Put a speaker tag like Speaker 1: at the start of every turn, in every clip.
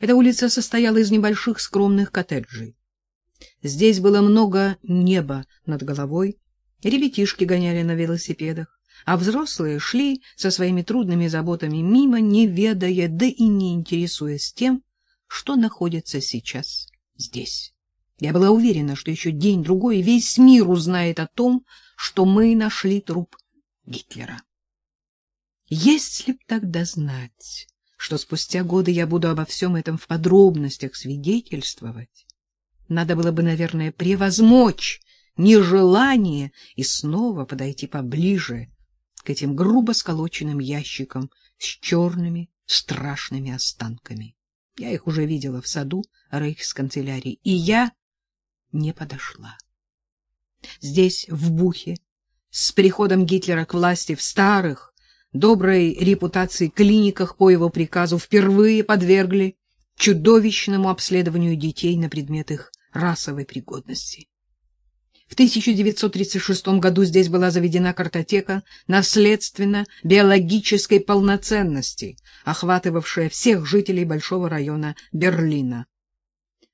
Speaker 1: Эта улица состояла из небольших скромных коттеджей. Здесь было много неба над головой, ребятишки гоняли на велосипедах, а взрослые шли со своими трудными заботами мимо, не ведая, да и не интересуясь тем, что находится сейчас здесь. Я была уверена, что еще день-другой весь мир узнает о том, что мы нашли труп Гитлера. Если б тогда знать, что спустя годы я буду обо всем этом в подробностях свидетельствовать, надо было бы, наверное, превозмочь нежелание и снова подойти поближе к этим грубо сколоченным ящикам с черными страшными останками. Я их уже видела в саду рейхсканцелярии, и я не подошла. Здесь, в Бухе, с приходом Гитлера к власти в старых, доброй репутации клиниках по его приказу впервые подвергли чудовищному обследованию детей на предмет их расовой пригодности. В 1936 году здесь была заведена картотека наследственно-биологической полноценности, охватывавшая всех жителей большого района Берлина.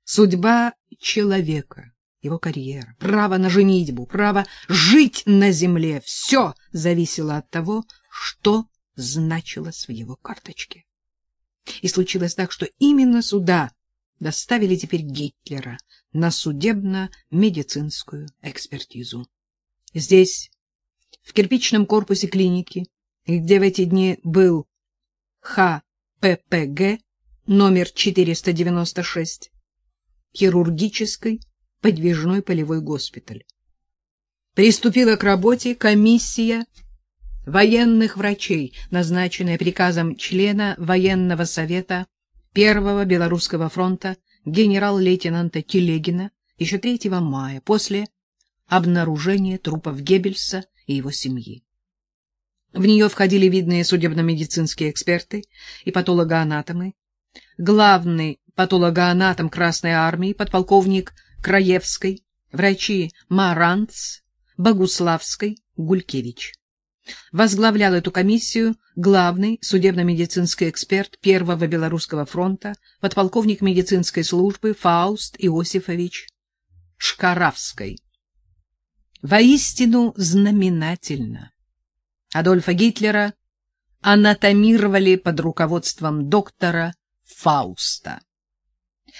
Speaker 1: Судьба человека, его карьера, право на женитьбу, право жить на земле — все зависело от того, что значилось в его карточке. И случилось так, что именно сюда доставили теперь Гитлера на судебно-медицинскую экспертизу. Здесь, в кирпичном корпусе клиники, где в эти дни был ХППГ номер 496, хирургический подвижной полевой госпиталь. Приступила к работе комиссия военных врачей, назначенная приказом члена военного совета Первого Белорусского фронта генерал-лейтенанта Телегина еще 3 мая после обнаружения трупов Геббельса и его семьи. В нее входили видные судебно-медицинские эксперты и патологоанатомы, главный патологоанатом Красной армии, подполковник Краевской, врачи Маранц, Богуславской, Гулькевич. Возглавлял эту комиссию главный судебно-медицинский эксперт Первого Белорусского фронта, подполковник медицинской службы Фауст Иосифович Шкаравской. Воистину знаменательно. Адольфа Гитлера анатомировали под руководством доктора Фауста.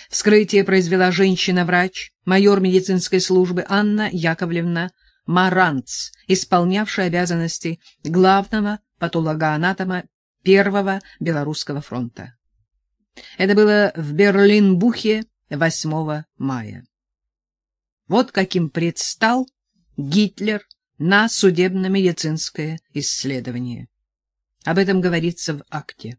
Speaker 1: Вскрытие произвела женщина-врач, майор медицинской службы Анна Яковлевна Маранц, исполнявшая обязанности главного патологоанатома Первого Белорусского фронта. Это было в Берлин-Бухе 8 мая. Вот каким предстал Гитлер на судебно-медицинское исследование. Об этом говорится в акте.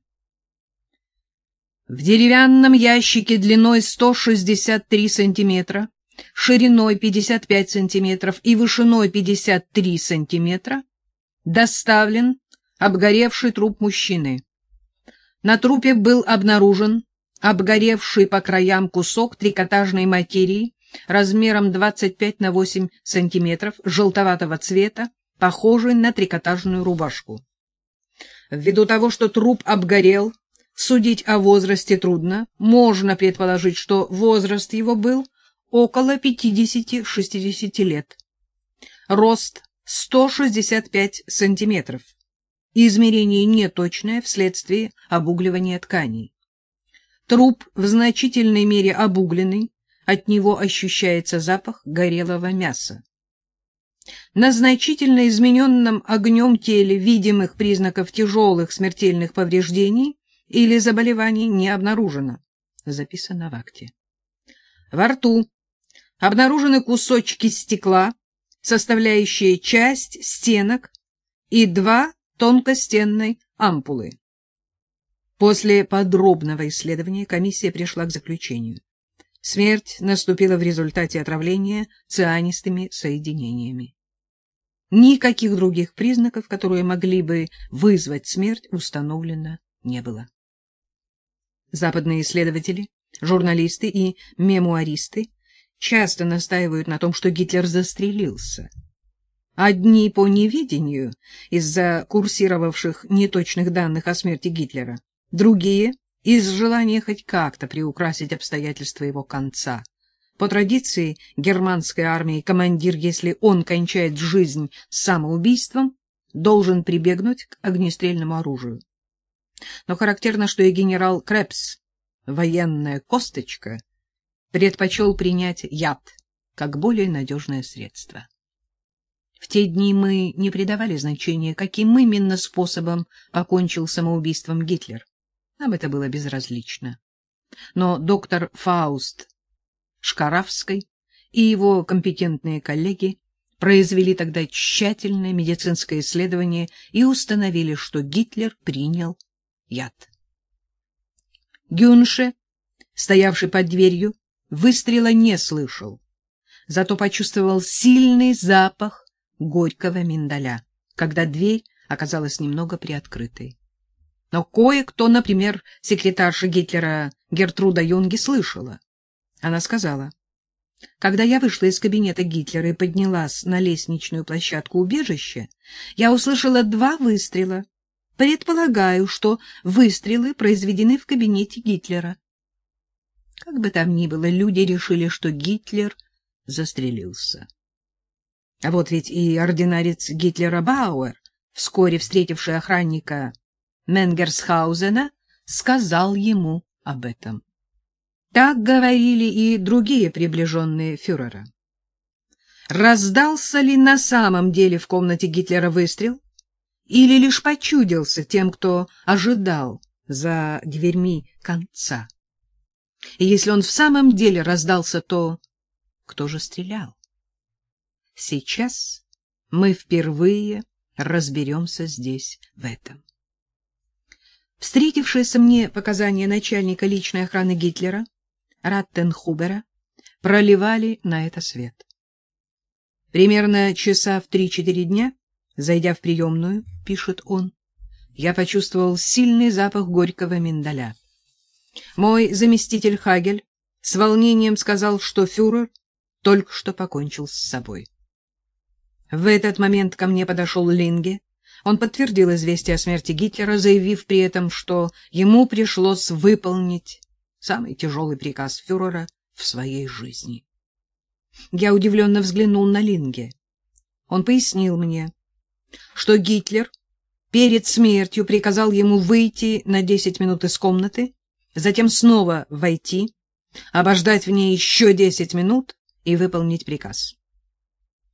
Speaker 1: В деревянном ящике длиной 163 сантиметра шириной 55 сантиметров и вышиной 53 сантиметра, доставлен обгоревший труп мужчины. На трупе был обнаружен обгоревший по краям кусок трикотажной материи размером 25 на 8 сантиметров желтоватого цвета, похожий на трикотажную рубашку. Ввиду того, что труп обгорел, судить о возрасте трудно, можно предположить, что возраст его был около 50-60 лет. Рост 165 сантиметров. Измерение неточное вследствие обугливания тканей. Труп в значительной мере обугленный, от него ощущается запах горелого мяса. На значительно измененном огнем теле видимых признаков тяжелых смертельных повреждений или заболеваний не обнаружено. Записано в акте. Во рту обнаружены кусочки стекла, составляющие часть стенок и два тонкостенной ампулы. После подробного исследования комиссия пришла к заключению. Смерть наступила в результате отравления цианистыми соединениями. Никаких других признаков, которые могли бы вызвать смерть, установлено не было. Западные исследователи, журналисты и мемуаристы часто настаивают на том, что Гитлер застрелился. Одни по неведению из-за курсировавших неточных данных о смерти Гитлера, другие из желания хоть как-то приукрасить обстоятельства его конца. По традиции германской армии командир, если он кончает жизнь самоубийством, должен прибегнуть к огнестрельному оружию. Но характерно, что и генерал Крепс, военная косточка, предпочел принять яд как более надежное средство. В те дни мы не придавали значения, каким именно способом покончил самоубийством Гитлер. Нам это было безразлично. Но доктор Фауст Шкаравской и его компетентные коллеги произвели тогда тщательное медицинское исследование и установили, что Гитлер принял яд. Гюнше, стоявший под дверью, выстрела не слышал, зато почувствовал сильный запах горького миндаля, когда дверь оказалась немного приоткрытой. Но кое-кто, например, секретарша Гитлера Гертруда Юнги, слышала. Она сказала, когда я вышла из кабинета Гитлера и поднялась на лестничную площадку убежища, я услышала два выстрела. Предполагаю, что выстрелы произведены в кабинете Гитлера. Как бы там ни было, люди решили, что Гитлер застрелился. А вот ведь и ординарец Гитлера Бауэр, вскоре встретивший охранника Менгерсхаузена, сказал ему об этом. Так говорили и другие приближенные фюрера. Раздался ли на самом деле в комнате Гитлера выстрел? Или лишь почудился тем, кто ожидал за дверьми конца? И если он в самом деле раздался, то кто же стрелял? Сейчас мы впервые разберемся здесь в этом. Встретившееся мне показания начальника личной охраны Гитлера Раттенхубера проливали на это свет. Примерно часа в три-четыре дня, зайдя в приемную, пишет он, я почувствовал сильный запах горького миндаля. Мой заместитель Хагель с волнением сказал, что фюрер только что покончил с собой. В этот момент ко мне подошел Линге. Он подтвердил известие о смерти Гитлера, заявив при этом, что ему пришлось выполнить самый тяжелый приказ фюрера в своей жизни. Я удивленно взглянул на Линге. Он пояснил мне, что Гитлер перед смертью приказал ему выйти на десять минут из комнаты, затем снова войти, обождать в ней еще десять минут и выполнить приказ.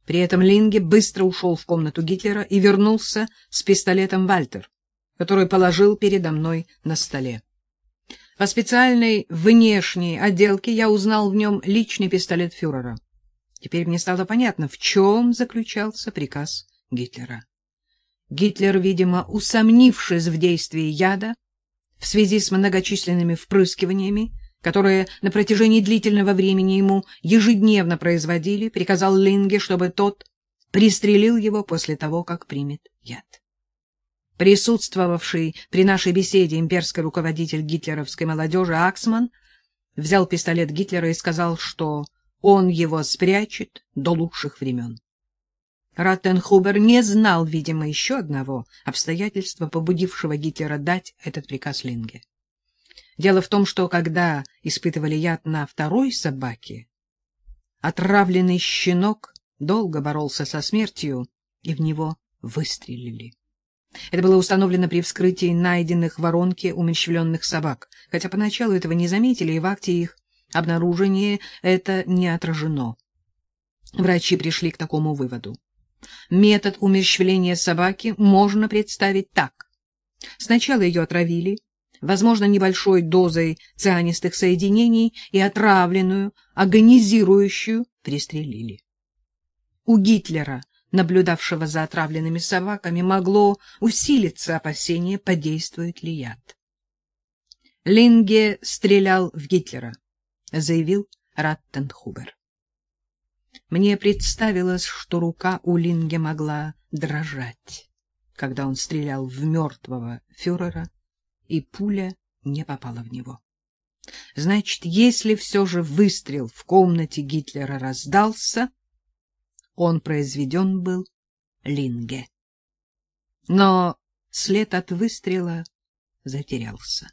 Speaker 1: При этом Линге быстро ушел в комнату Гитлера и вернулся с пистолетом Вальтер, который положил передо мной на столе. По специальной внешней отделке я узнал в нем личный пистолет фюрера. Теперь мне стало понятно, в чем заключался приказ Гитлера. Гитлер, видимо, усомнившись в действии яда, в связи с многочисленными впрыскиваниями, которые на протяжении длительного времени ему ежедневно производили, приказал Линге, чтобы тот пристрелил его после того, как примет яд. Присутствовавший при нашей беседе имперский руководитель гитлеровской молодежи Аксман взял пистолет Гитлера и сказал, что он его спрячет до лучших времен. Раттенхубер не знал, видимо, еще одного обстоятельства, побудившего Гитлера дать этот приказ Линге. Дело в том, что когда испытывали яд на второй собаке, отравленный щенок долго боролся со смертью, и в него выстрелили. Это было установлено при вскрытии найденных в воронке умерщвленных собак, хотя поначалу этого не заметили, и в акте их обнаружения это не отражено. Врачи пришли к такому выводу. Метод умерщвления собаки можно представить так. Сначала ее отравили, возможно, небольшой дозой цианистых соединений, и отравленную, агонизирующую пристрелили. У Гитлера наблюдавшего за отравленными собаками, могло усилиться опасение, подействует ли яд. Линге стрелял в Гитлера, заявил Раттенхубер. Мне представилось, что рука у Линге могла дрожать, когда он стрелял в мертвого фюрера, и пуля не попала в него. Значит, если все же выстрел в комнате Гитлера раздался, он произведен был Линге. Но след от выстрела затерялся.